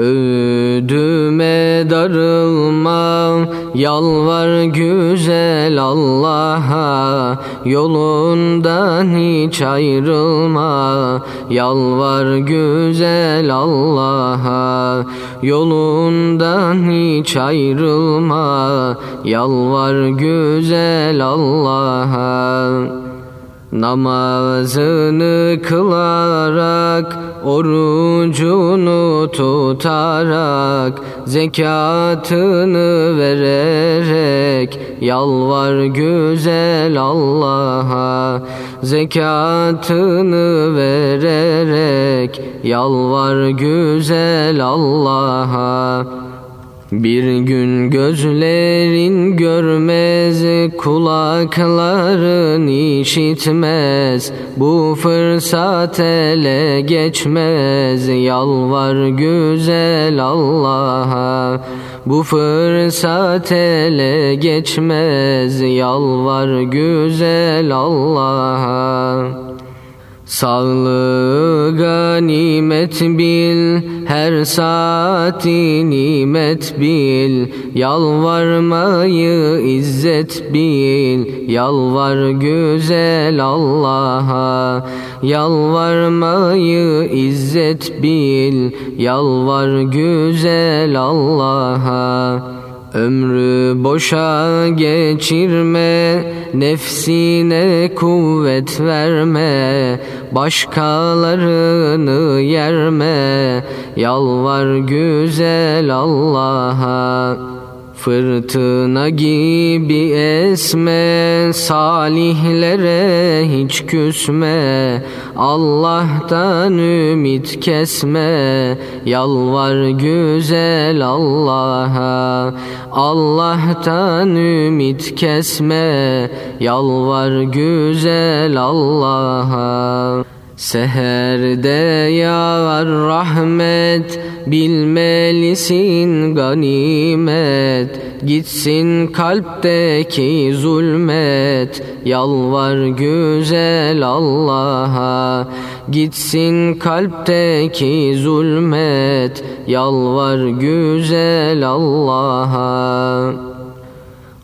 Ödüme darılma Yalvar güzel Allah'a. Yolundan hiç ayrılma Yalvar güzel Allah'a. Yolundan hiç ayrılma Yalvar güzel Allah'a. Namazını kılarak, orucunu tutarak, zekatını vererek, yalvar güzel Allah'a. Zekatını vererek, yalvar güzel Allah'a. Bir gün gözlerin görmez, kulakların işitmez. Bu fırsat ele geçmez, yalvar güzel Allah'a. Bu fırsat ele geçmez, yalvar güzel Allah'a. Sağlığı ganimet bil, her saati nimet bil. Yalvarmayı izzet bil, yalvar güzel Allah'a. Yalvarmayı izzet bil, yalvar güzel Allah'a. Ömrü boşa geçirme, nefsine kuvvet verme, başkalarını yerme, yalvar güzel Allah'a. Fırtına gibi esme, salihlere hiç küsme, Allah'tan ümit kesme, yalvar güzel Allah'a. Allah'tan ümit kesme, yalvar güzel Allah'a. Seherde yağar rahmet, bilmelisin ganimet. Gitsin kalpteki zulmet, yalvar güzel Allah'a. Gitsin kalpteki zulmet, yalvar güzel Allah'a.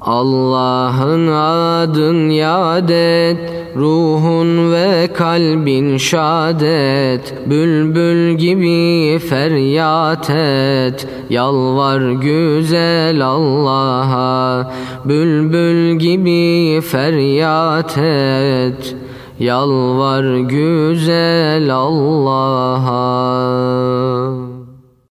Allah'ın adın yadet, ruhun ve kalbin şadet, bülbül gibi feryat et, yalvar güzel Allah'a, bülbül gibi feryat et, yalvar güzel Allah'a.